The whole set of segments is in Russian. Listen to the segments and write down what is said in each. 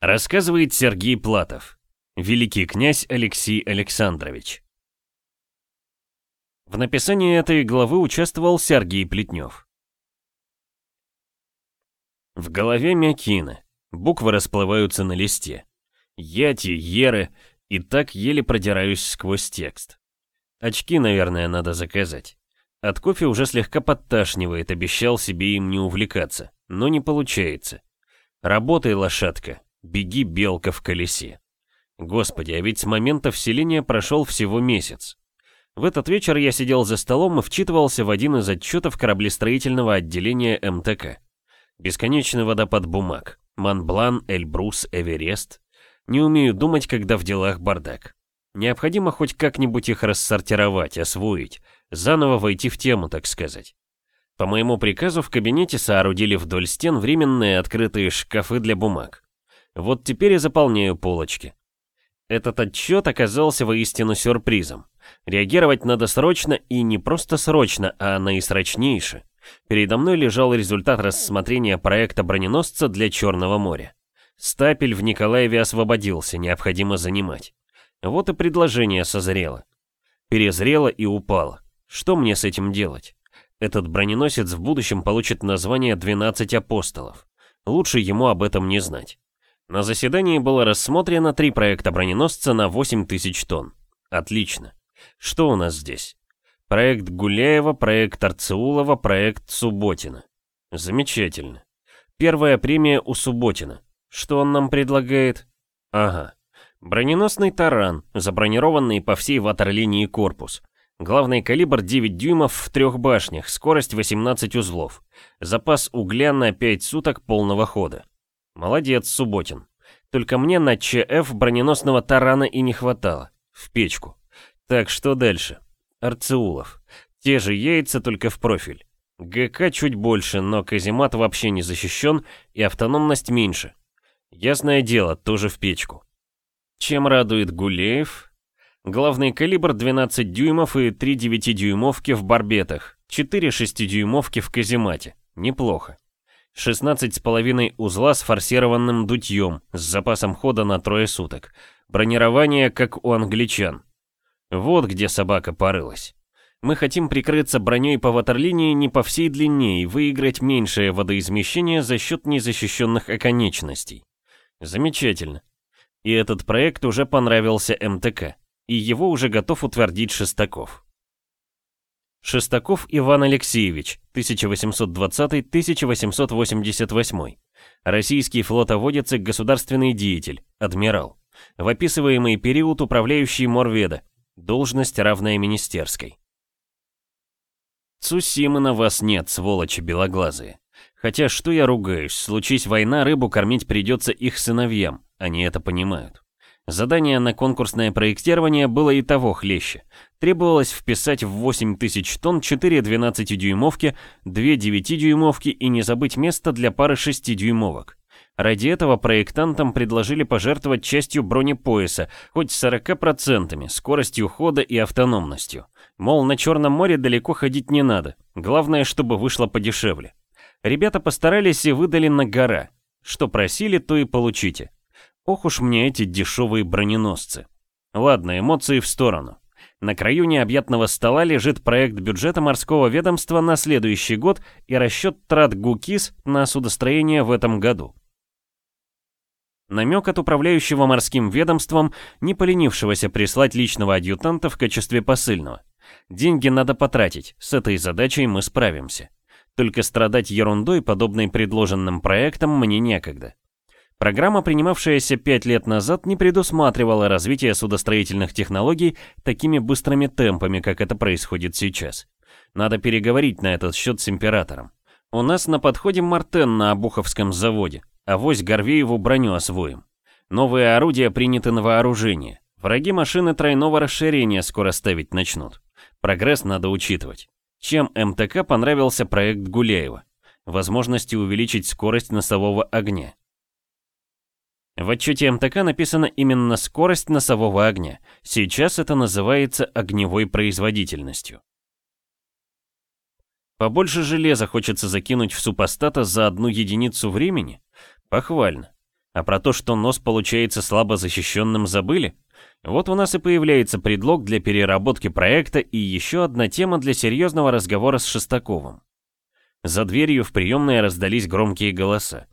Рассказывает Сергей Платов, великий князь Алексей Александрович. В написании этой главы участвовал Сергей Плетнев. В голове мякина, буквы расплываются на листе. Яти, еры, и так еле продираюсь сквозь текст. Очки, наверное, надо заказать. От кофе уже слегка подташнивает, обещал себе им не увлекаться, но не получается. Работай, лошадка, беги, белка в колесе. Господи, а ведь с момента вселения прошел всего месяц. В этот вечер я сидел за столом и вчитывался в один из отчетов кораблестроительного отделения МТК. Бесконечный водопад бумаг. Монблан, Эльбрус, Эверест. Не умею думать, когда в делах бардак. Необходимо хоть как-нибудь их рассортировать, освоить, заново войти в тему, так сказать. По моему приказу в кабинете соорудили вдоль стен временные открытые шкафы для бумаг. Вот теперь и заполняю полочки. Этот отчет оказался воистину сюрпризом. Реагировать надо срочно и не просто срочно, а наисрочнейше. Передо мной лежал результат рассмотрения проекта броненосца для Черного моря. Стапель в Николаеве освободился, необходимо занимать. Вот и предложение созрело. Перезрело и упало. Что мне с этим делать? Этот броненосец в будущем получит название «12 апостолов». Лучше ему об этом не знать. На заседании было рассмотрено три проекта броненосца на 8 тысяч тонн. Отлично. Что у нас здесь? Проект Гуляева, проект Арцеулова, проект Субботина. Замечательно. Первая премия у Субботина. Что он нам предлагает? Ага. Броненосный таран, забронированный по всей ватерлинии корпус. Главный калибр 9 дюймов в трех башнях, скорость 18 узлов. Запас угля на 5 суток полного хода. Молодец, Субботин. Только мне на ЧФ броненосного тарана и не хватало. В печку. Так, что дальше? Арцеулов. Те же яйца, только в профиль. ГК чуть больше, но каземат вообще не защищен и автономность меньше. Ясное дело, тоже в печку. Чем радует Гулеев? Главный калибр 12 дюймов и 3 9-дюймовки в барбетах, 4 6-дюймовки в каземате. Неплохо. 16,5 узла с форсированным дутьем, с запасом хода на трое суток. Бронирование, как у англичан. Вот где собака порылась. Мы хотим прикрыться броней по ватерлинии не по всей длине и выиграть меньшее водоизмещение за счет незащищенных оконечностей. Замечательно. И этот проект уже понравился МТК и его уже готов утвердить Шестаков. Шестаков Иван Алексеевич, 1820-1888. Российский флотоводец и государственный деятель, адмирал. В описываемый период управляющий Морведа, должность равная министерской. Цусимы на вас нет, сволочи белоглазые. Хотя что я ругаюсь, случись война, рыбу кормить придется их сыновьям, они это понимают. Задание на конкурсное проектирование было и того хлеще. Требовалось вписать в 8000 тонн 4 12-дюймовки, 2 9-дюймовки и не забыть место для пары 6-дюймовок. Ради этого проектантам предложили пожертвовать частью бронепояса, хоть 40%, скоростью хода и автономностью. Мол, на Черном море далеко ходить не надо, главное, чтобы вышло подешевле. Ребята постарались и выдали на гора. Что просили, то и получите. Ох уж мне эти дешевые броненосцы. Ладно, эмоции в сторону. На краю необъятного стола лежит проект бюджета морского ведомства на следующий год и расчет трат ГУКИС на судостроение в этом году. Намек от управляющего морским ведомством, не поленившегося прислать личного адъютанта в качестве посыльного. Деньги надо потратить, с этой задачей мы справимся. Только страдать ерундой, подобной предложенным проектам, мне некогда. Программа, принимавшаяся пять лет назад, не предусматривала развитие судостроительных технологий такими быстрыми темпами, как это происходит сейчас. Надо переговорить на этот счет с императором. У нас на подходе Мартен на Обуховском заводе, а вось Горвееву броню освоим. Новые орудия приняты на вооружение. Враги машины тройного расширения скоро ставить начнут. Прогресс надо учитывать. Чем МТК понравился проект Гуляева? Возможности увеличить скорость носового огня. В отчете МТК написано именно скорость носового огня. Сейчас это называется огневой производительностью. Побольше железа хочется закинуть в супостата за одну единицу времени? Похвально. А про то, что нос получается слабо защищенным, забыли? Вот у нас и появляется предлог для переработки проекта и еще одна тема для серьезного разговора с Шестаковым. За дверью в приемной раздались громкие голоса.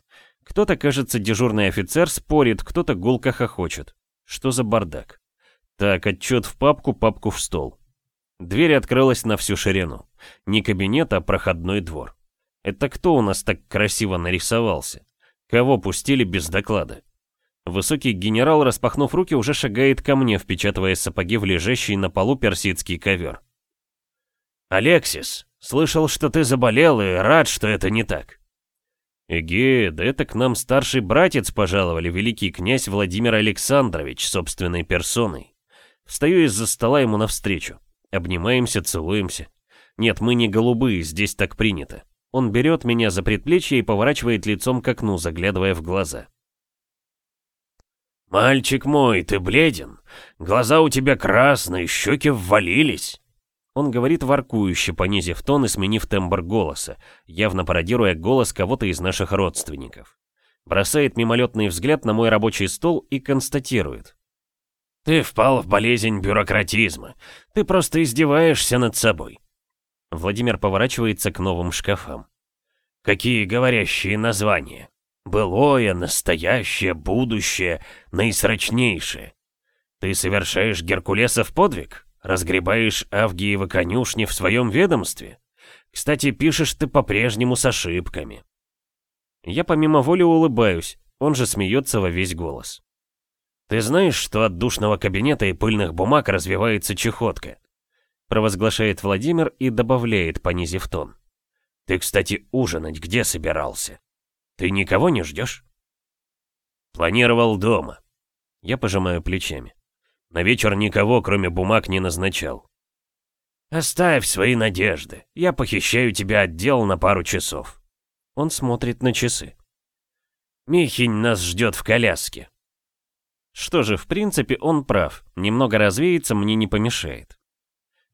Кто-то, кажется, дежурный офицер спорит, кто-то гулко хохочет. Что за бардак? Так, отчет в папку, папку в стол. Дверь открылась на всю ширину. Не кабинет, а проходной двор. Это кто у нас так красиво нарисовался? Кого пустили без доклада? Высокий генерал, распахнув руки, уже шагает ко мне, впечатывая сапоги в лежащий на полу персидский ковер. «Алексис, слышал, что ты заболел и рад, что это не так». «Эге, да это к нам старший братец пожаловали, великий князь Владимир Александрович, собственной персоной. Встаю из-за стола ему навстречу. Обнимаемся, целуемся. Нет, мы не голубые, здесь так принято. Он берет меня за предплечье и поворачивает лицом к окну, заглядывая в глаза. «Мальчик мой, ты бледен. Глаза у тебя красные, щеки ввалились». Он говорит воркующе, понизив тон и сменив тембр голоса, явно пародируя голос кого-то из наших родственников. Бросает мимолетный взгляд на мой рабочий стол и констатирует. «Ты впал в болезнь бюрократизма. Ты просто издеваешься над собой». Владимир поворачивается к новым шкафам. «Какие говорящие названия?» Былое, настоящее, будущее, наисрочнейшее. Ты совершаешь Геркулесов подвиг? Разгребаешь Авгиевы конюшни в своем ведомстве? Кстати, пишешь ты по-прежнему с ошибками. Я помимо воли улыбаюсь, он же смеется во весь голос. Ты знаешь, что от душного кабинета и пыльных бумаг развивается чехотка? Провозглашает Владимир и добавляет, понизив тон. Ты, кстати, ужинать где собирался? Ты никого не ждешь? Планировал дома. Я пожимаю плечами. На вечер никого, кроме бумаг, не назначал. Оставь свои надежды. Я похищаю тебя от дел на пару часов. Он смотрит на часы. Михень нас ждет в коляске. Что же, в принципе, он прав. Немного развеяться мне не помешает.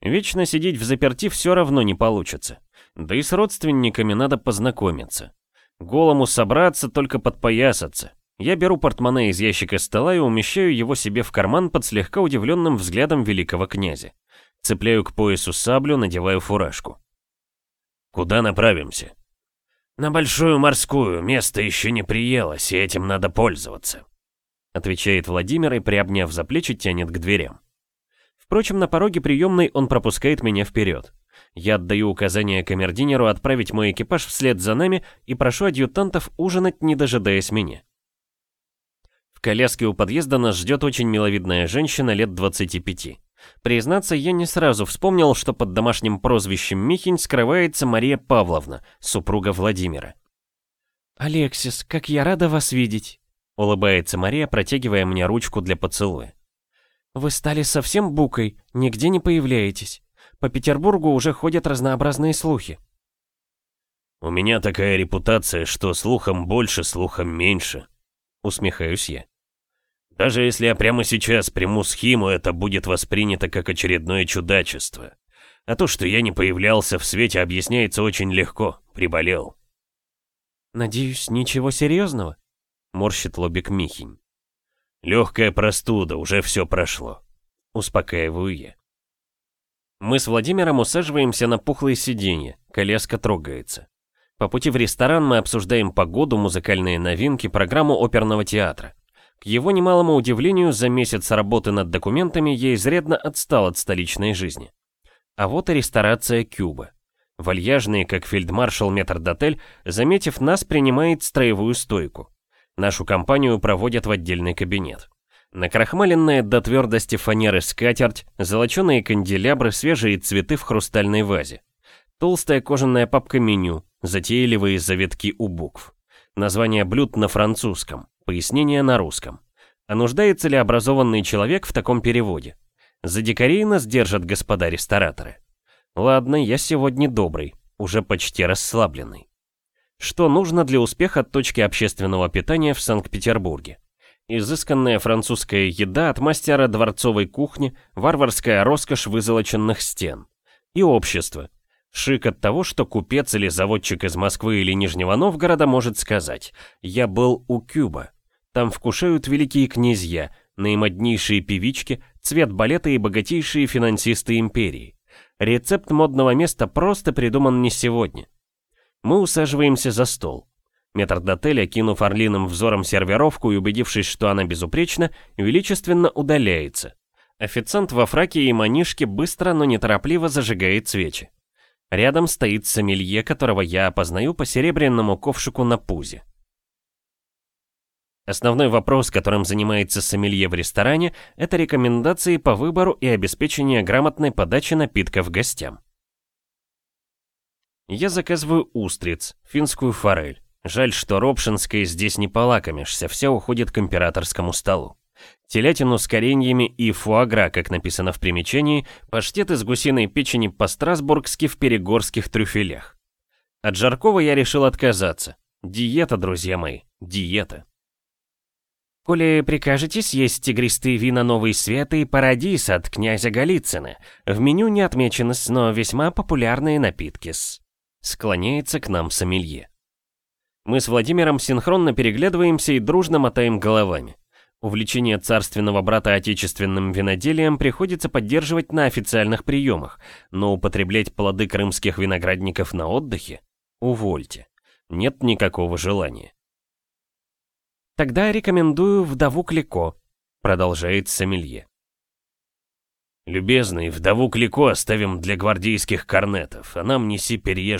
Вечно сидеть в заперти все равно не получится. Да и с родственниками надо познакомиться. Голому собраться, только подпоясаться. Я беру портмоне из ящика стола и умещаю его себе в карман под слегка удивленным взглядом великого князя. Цепляю к поясу саблю, надеваю фуражку. «Куда направимся?» «На Большую морскую, место еще не приелось, и этим надо пользоваться», отвечает Владимир и, приобняв за плечи, тянет к дверям. Впрочем, на пороге приемной он пропускает меня вперед. Я отдаю указание камердинеру отправить мой экипаж вслед за нами и прошу адъютантов ужинать, не дожидаясь меня. Коляске у подъезда нас ждет очень миловидная женщина лет 25. Признаться, я не сразу вспомнил, что под домашним прозвищем Михень скрывается Мария Павловна, супруга Владимира. «Алексис, как я рада вас видеть!» — улыбается Мария, протягивая мне ручку для поцелуя. «Вы стали совсем букой, нигде не появляетесь. По Петербургу уже ходят разнообразные слухи. «У меня такая репутация, что слухом больше, слухом меньше», — усмехаюсь я. «Даже если я прямо сейчас приму схему, это будет воспринято как очередное чудачество. А то, что я не появлялся в свете, объясняется очень легко. Приболел». «Надеюсь, ничего серьезного?» — морщит лобик Михень. «Легкая простуда, уже все прошло», — успокаиваю я. Мы с Владимиром усаживаемся на пухлые сиденья, коляска трогается. По пути в ресторан мы обсуждаем погоду, музыкальные новинки, программу оперного театра. К его немалому удивлению, за месяц работы над документами я изрядно отстал от столичной жизни. А вот и ресторация Кюба. Вальяжный, как фельдмаршал метрдотель, заметив нас, принимает строевую стойку. Нашу компанию проводят в отдельный кабинет. Накрахмаленная до твердости фанеры скатерть, золоченые канделябры, свежие цветы в хрустальной вазе. Толстая кожаная папка меню, затейливые завитки у букв. Название блюд на французском, пояснение на русском. А нуждается ли образованный человек в таком переводе? За дикарей нас держат господа рестораторы. Ладно, я сегодня добрый, уже почти расслабленный. Что нужно для успеха точки общественного питания в Санкт-Петербурге? Изысканная французская еда от мастера дворцовой кухни, варварская роскошь вызолоченных стен. И общество. Шик от того, что купец или заводчик из Москвы или Нижнего Новгорода может сказать «Я был у Кюба». Там вкушают великие князья, наимоднейшие певички, цвет балета и богатейшие финансисты империи. Рецепт модного места просто придуман не сегодня. Мы усаживаемся за стол. Метрдотель, окинув орлиным взором сервировку и убедившись, что она безупречна, величественно удаляется. Официант во фраке и манишке быстро, но неторопливо зажигает свечи. Рядом стоит сомелье, которого я опознаю по серебряному ковшику на пузе. Основной вопрос, которым занимается сомелье в ресторане, это рекомендации по выбору и обеспечение грамотной подачи напитков гостям. Я заказываю устриц, финскую форель. Жаль, что робшинской здесь не полакомишься, все уходит к императорскому столу. Телятину с кореньями и фуагра, как написано в примечании, паштет из гусиной печени по-страсбургски в перегорских трюфелях. От жаркого я решил отказаться. Диета, друзья мои, диета. Коли прикажете съесть тигристые вина «Новый свет» и «Парадис» от князя Голицына, в меню не отмечены, но весьма популярные напитки с... Склоняется к нам сомелье. Мы с Владимиром синхронно переглядываемся и дружно мотаем головами. Увлечение царственного брата отечественным виноделием приходится поддерживать на официальных приемах, но употреблять плоды крымских виноградников на отдыхе? Увольте. Нет никакого желания. «Тогда рекомендую вдову Клико», — продолжает Сомелье. «Любезный, вдову Клико оставим для гвардейских корнетов, а нам неси перье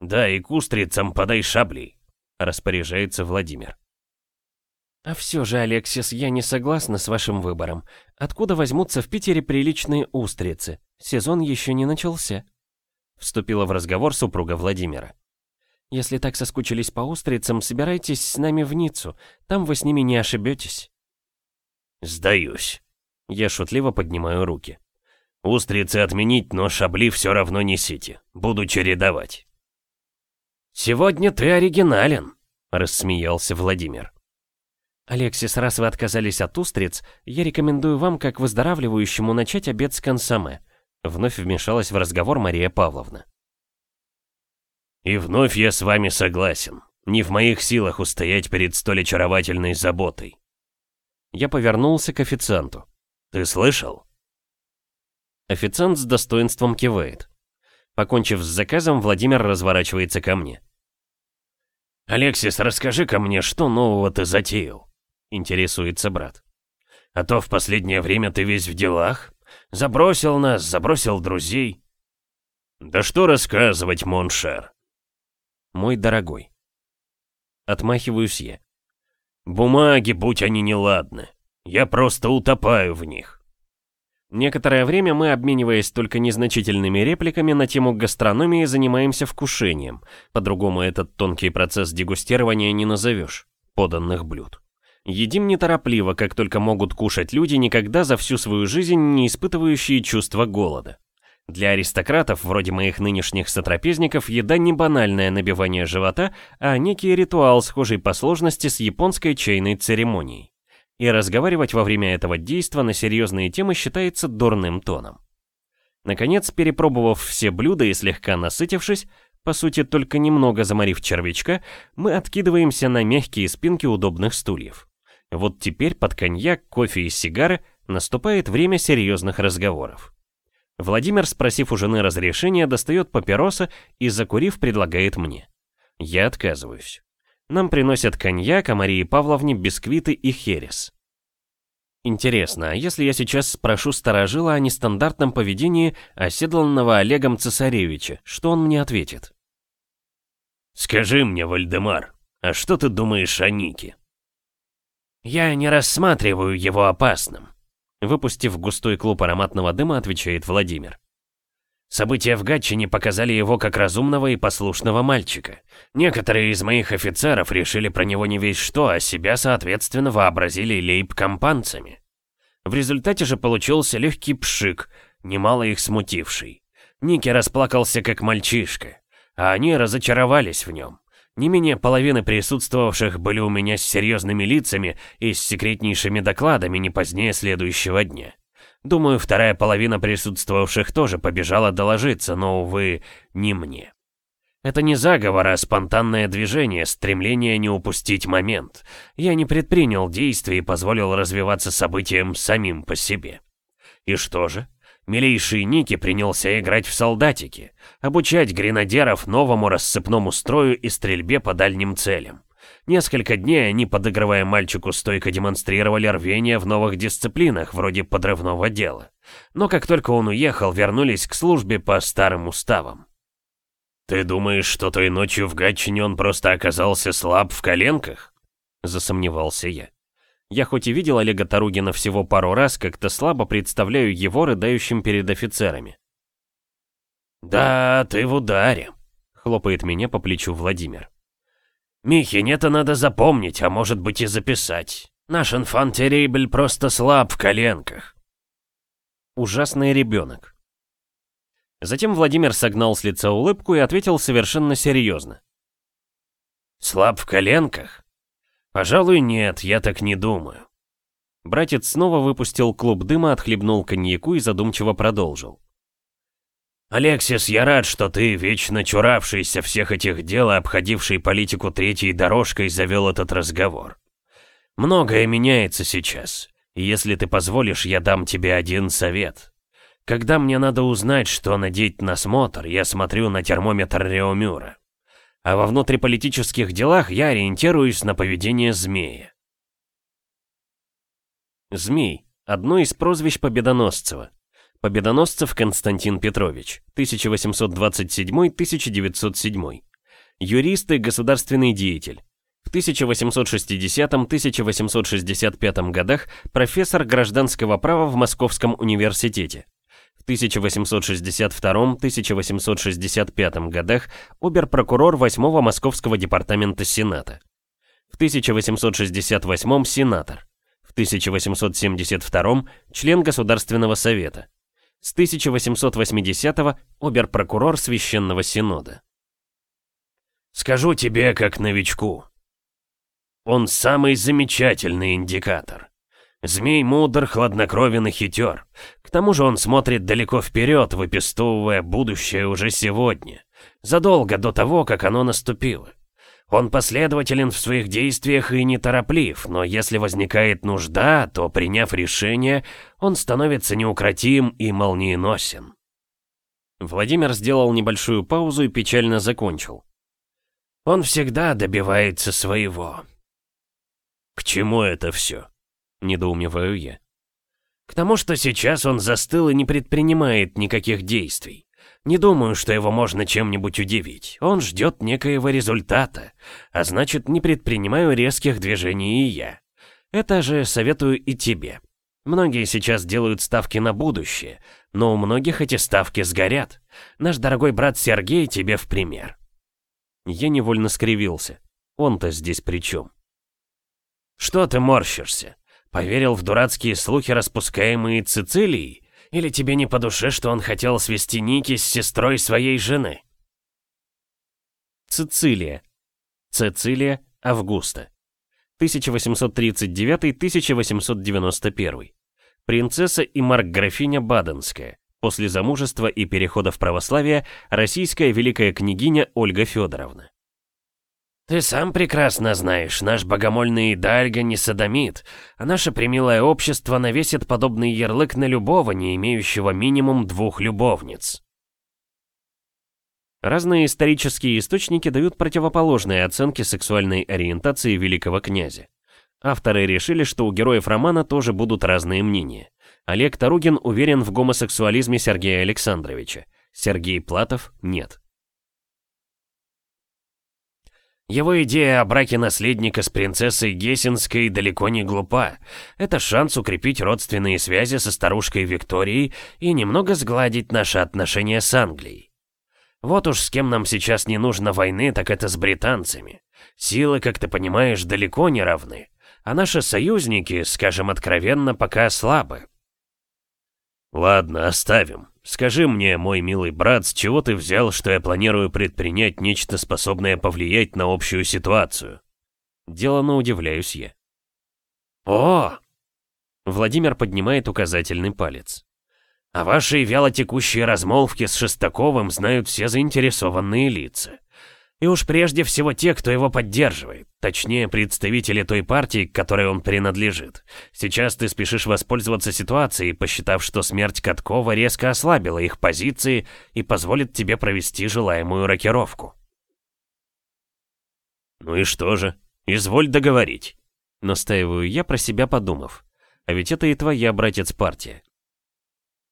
«Да, и кустрицам подай шаблей», — распоряжается Владимир. «А все же, Алексис, я не согласна с вашим выбором. Откуда возьмутся в Питере приличные устрицы? Сезон еще не начался», — вступила в разговор супруга Владимира. Если так соскучились по устрицам, собирайтесь с нами в Ниццу. Там вы с ними не ошибетесь. Сдаюсь. Я шутливо поднимаю руки. Устрицы отменить, но шабли все равно несите. Буду чередовать. Сегодня ты оригинален, рассмеялся Владимир. Алексис, раз вы отказались от устриц, я рекомендую вам, как выздоравливающему, начать обед с консоме. Вновь вмешалась в разговор Мария Павловна. И вновь я с вами согласен. Не в моих силах устоять перед столь очаровательной заботой. Я повернулся к официанту. Ты слышал? Официант с достоинством кивает. Покончив с заказом, Владимир разворачивается ко мне. «Алексис, расскажи-ка мне, что нового ты затеял?» Интересуется брат. «А то в последнее время ты весь в делах. Забросил нас, забросил друзей». «Да что рассказывать, Mon cher? Мой дорогой. Отмахиваюсь я. Бумаги, будь они неладны. Я просто утопаю в них. Некоторое время мы, обмениваясь только незначительными репликами на тему гастрономии, занимаемся вкушением. По-другому этот тонкий процесс дегустирования не назовешь. Поданных блюд. Едим неторопливо, как только могут кушать люди, никогда за всю свою жизнь не испытывающие чувство голода. Для аристократов, вроде моих нынешних сотрапезников, еда не банальное набивание живота, а некий ритуал, схожий по сложности с японской чайной церемонией. И разговаривать во время этого действа на серьезные темы считается дурным тоном. Наконец, перепробовав все блюда и слегка насытившись, по сути только немного заморив червячка, мы откидываемся на мягкие спинки удобных стульев. Вот теперь под коньяк, кофе и сигары наступает время серьезных разговоров. Владимир, спросив у жены разрешения, достает папироса и, закурив, предлагает мне. Я отказываюсь. Нам приносят коньяк, а Марии Павловне бисквиты и херес. Интересно, а если я сейчас спрошу старожила о нестандартном поведении оседланного Олегом Цесаревича, что он мне ответит? «Скажи мне, Вальдемар, а что ты думаешь о Нике?» «Я не рассматриваю его опасным. Выпустив густой клуб ароматного дыма, отвечает Владимир. События в Гатчине показали его как разумного и послушного мальчика. Некоторые из моих офицеров решили про него не весь что, а себя, соответственно, вообразили лейб-компанцами. В результате же получился легкий пшик, немало их смутивший. Ники расплакался как мальчишка, а они разочаровались в нем. Не менее половины присутствовавших были у меня с серьезными лицами и с секретнейшими докладами не позднее следующего дня. Думаю, вторая половина присутствовавших тоже побежала доложиться, но, увы, не мне. Это не заговор, а спонтанное движение, стремление не упустить момент. Я не предпринял действий и позволил развиваться событиям самим по себе. И что же? Милейший Ники принялся играть в солдатики, обучать гренадеров новому рассыпному строю и стрельбе по дальним целям. Несколько дней они, подыгрывая мальчику, стойко демонстрировали рвение в новых дисциплинах, вроде подрывного дела. Но как только он уехал, вернулись к службе по старым уставам. «Ты думаешь, что той ночью в Гатчине он просто оказался слаб в коленках?» Засомневался я. Я хоть и видел Олега Таругина всего пару раз, как-то слабо представляю его рыдающим перед офицерами. «Да, ты в ударе», — хлопает меня по плечу Владимир. «Михин, это надо запомнить, а может быть и записать. Наш инфантерейбль просто слаб в коленках». Ужасный ребенок. Затем Владимир согнал с лица улыбку и ответил совершенно серьезно. «Слаб в коленках? Пожалуй, нет, я так не думаю». Братец снова выпустил клуб дыма, отхлебнул коньяку и задумчиво продолжил. «Алексис, я рад, что ты, вечно чуравшийся всех этих дел обходивший политику третьей дорожкой, завел этот разговор. Многое меняется сейчас, если ты позволишь, я дам тебе один совет. Когда мне надо узнать, что надеть на смотр, я смотрю на термометр Реомюра. А во внутриполитических делах я ориентируюсь на поведение змея. Змей – одно из прозвищ Победоносцева. Победоносцев Константин Петрович, 1827-1907. Юрист и государственный деятель. В 1860-1865 годах профессор гражданского права в Московском университете. В 1862-1865 годах обер-прокурор 8-го Московского департамента Сената. В 1868 сенатор. В 1872 член Государственного совета. С 1880-го обер-прокурор Священного Синода. Скажу тебе как новичку. Он самый замечательный индикатор. Змей мудр, хладнокровен и хитер. К тому же он смотрит далеко вперед, выпестовывая будущее уже сегодня, задолго до того, как оно наступило. Он последователен в своих действиях и нетороплив, но если возникает нужда, то, приняв решение, он становится неукротим и молниеносен. Владимир сделал небольшую паузу и печально закончил. Он всегда добивается своего. К чему это все? Недоумеваю я. К тому, что сейчас он застыл и не предпринимает никаких действий. Не думаю, что его можно чем-нибудь удивить. Он ждет некоего результата, а значит, не предпринимаю резких движений и я. Это же советую и тебе. Многие сейчас делают ставки на будущее, но у многих эти ставки сгорят. Наш дорогой брат Сергей тебе в пример. Я невольно скривился. Он-то здесь при чем? Что ты морщишься? Поверил в дурацкие слухи, распускаемые Цицилией? Или тебе не по душе, что он хотел свести Ники с сестрой своей жены? Цицилия. Цицилия Августа. 1839-1891. Принцесса и марк-графиня Баденская. После замужества и перехода в православие российская великая княгиня Ольга Федоровна. «Ты сам прекрасно знаешь, наш богомольный Дальга не садомит, а наше примилое общество навесит подобный ярлык на любого, не имеющего минимум двух любовниц». Разные исторические источники дают противоположные оценки сексуальной ориентации великого князя. Авторы решили, что у героев романа тоже будут разные мнения. Олег Таругин уверен в гомосексуализме Сергея Александровича. Сергей Платов – нет. Его идея о браке наследника с принцессой Гессенской далеко не глупа. Это шанс укрепить родственные связи со старушкой Викторией и немного сгладить наши отношения с Англией. Вот уж с кем нам сейчас не нужно войны, так это с британцами. Силы, как ты понимаешь, далеко не равны. А наши союзники, скажем откровенно, пока слабы. Ладно, оставим. Скажи мне, мой милый брат, с чего ты взял, что я планирую предпринять нечто способное повлиять на общую ситуацию? Делано удивляюсь я. О! Владимир поднимает указательный палец. О вашей вялотекущей размолвке с Шестаковым знают все заинтересованные лица. И уж прежде всего те, кто его поддерживает, точнее, представители той партии, к которой он принадлежит. Сейчас ты спешишь воспользоваться ситуацией, посчитав, что смерть Каткова резко ослабила их позиции и позволит тебе провести желаемую рокировку. «Ну и что же? Изволь договорить», — настаиваю я, про себя подумав. А ведь это и твоя, братец, партия.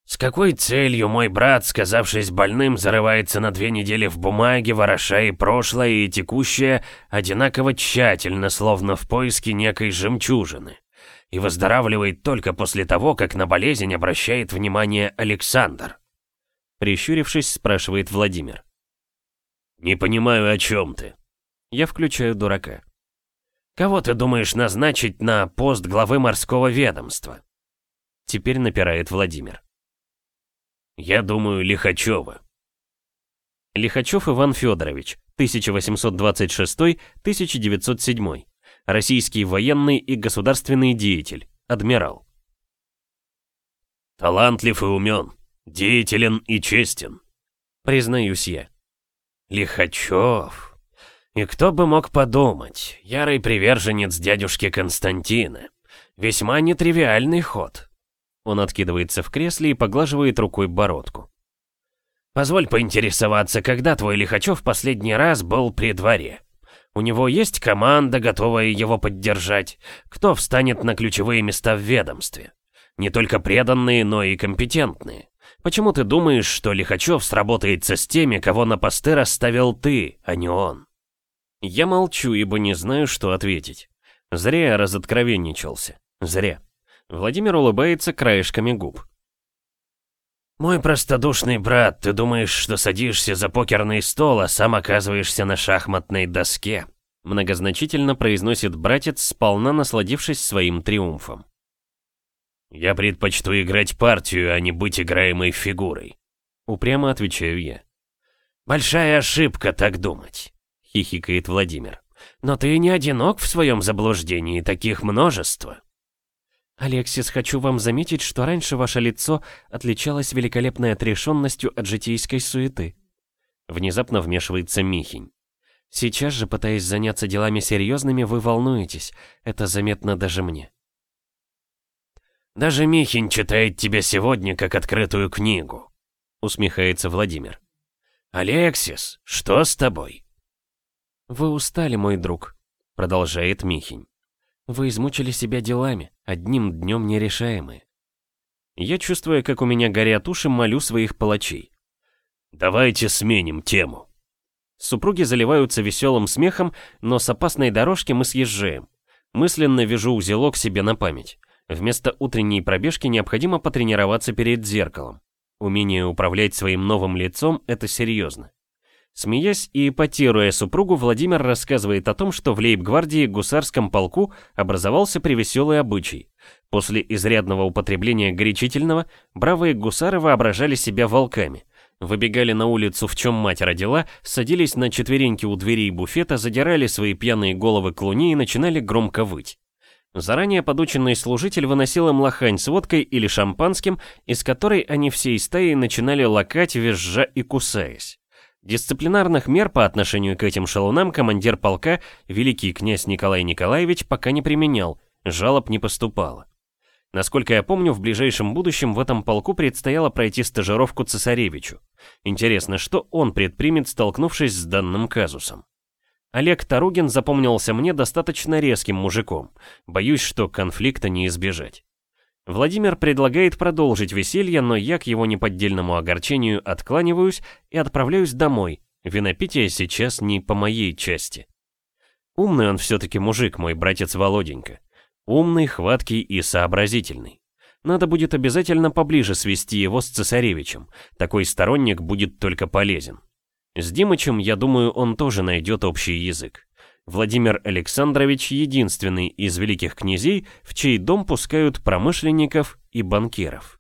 С какой целью мой брат, сказавшись больным, зарывается на две недели в бумаге, вороша и прошлое, и текущее, одинаково тщательно, словно в поиске некой жемчужины, и выздоравливает только после того, как на болезнь обращает внимание Александр? Прищурившись, спрашивает Владимир. «Не понимаю, о чем ты?» Я включаю дурака. «Кого ты думаешь назначить на пост главы морского ведомства?» Теперь напирает Владимир. Я думаю, Лихачева. Лихачев Иван Федорович, 1826-1907. Российский военный и государственный деятель, адмирал. Талантлив и умен, деятелен и честен. Признаюсь я. Лихачев. И кто бы мог подумать, ярый приверженец дядюшки Константина. Весьма нетривиальный ход. Он откидывается в кресле и поглаживает рукой бородку. «Позволь поинтересоваться, когда твой Лихачев последний раз был при дворе? У него есть команда, готовая его поддержать? Кто встанет на ключевые места в ведомстве? Не только преданные, но и компетентные. Почему ты думаешь, что Лихачев сработается с теми, кого на посты расставил ты, а не он?» Я молчу, ибо не знаю, что ответить. Зря я разоткровенничался. Зря. Владимир улыбается краешками губ. «Мой простодушный брат, ты думаешь, что садишься за покерный стол, а сам оказываешься на шахматной доске?» Многозначительно произносит братец, сполна насладившись своим триумфом. «Я предпочту играть партию, а не быть играемой фигурой», — упрямо отвечаю я. «Большая ошибка так думать», — хихикает Владимир. «Но ты не одинок в своем заблуждении, таких множество». «Алексис, хочу вам заметить, что раньше ваше лицо отличалось великолепной отрешенностью от житейской суеты». Внезапно вмешивается Михень. «Сейчас же, пытаясь заняться делами серьезными, вы волнуетесь. Это заметно даже мне». «Даже Михень читает тебя сегодня как открытую книгу», — усмехается Владимир. «Алексис, что с тобой?» «Вы устали, мой друг», — продолжает Михень. Вы измучили себя делами, одним днем нерешаемые. Я, чувствуя, как у меня горят уши, молю своих палачей. Давайте сменим тему. Супруги заливаются веселым смехом, но с опасной дорожки мы съезжаем. Мысленно вяжу узелок себе на память. Вместо утренней пробежки необходимо потренироваться перед зеркалом. Умение управлять своим новым лицом – это серьезно. Смеясь и ипотируя супругу, Владимир рассказывает о том, что в лейб-гвардии гусарском полку образовался привеселый обычай. После изрядного употребления горячительного, бравые гусары воображали себя волками. Выбегали на улицу, в чем мать родила, садились на четвереньки у дверей буфета, задирали свои пьяные головы к луне и начинали громко выть. Заранее подученный служитель выносил им лохань с водкой или шампанским, из которой они всей стаей начинали лакать, визжа и кусаясь. Дисциплинарных мер по отношению к этим шалунам командир полка, великий князь Николай Николаевич, пока не применял, жалоб не поступало. Насколько я помню, в ближайшем будущем в этом полку предстояло пройти стажировку цесаревичу. Интересно, что он предпримет, столкнувшись с данным казусом. Олег Таругин запомнился мне достаточно резким мужиком. Боюсь, что конфликта не избежать. Владимир предлагает продолжить веселье, но я к его неподдельному огорчению откланиваюсь и отправляюсь домой. Винопитие сейчас не по моей части. Умный он все-таки мужик, мой братец Володенька. Умный, хваткий и сообразительный. Надо будет обязательно поближе свести его с цесаревичем. Такой сторонник будет только полезен. С Димычем, я думаю, он тоже найдет общий язык. Владимир Александрович единственный из великих князей, в чей дом пускают промышленников и банкиров.